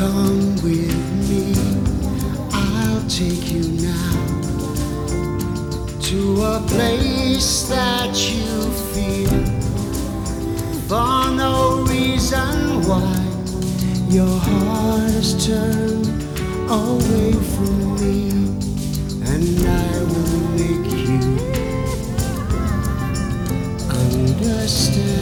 Come with me, I'll take you now to a place that you feel for no reason why your heart is turned away from me, and I will make you understand.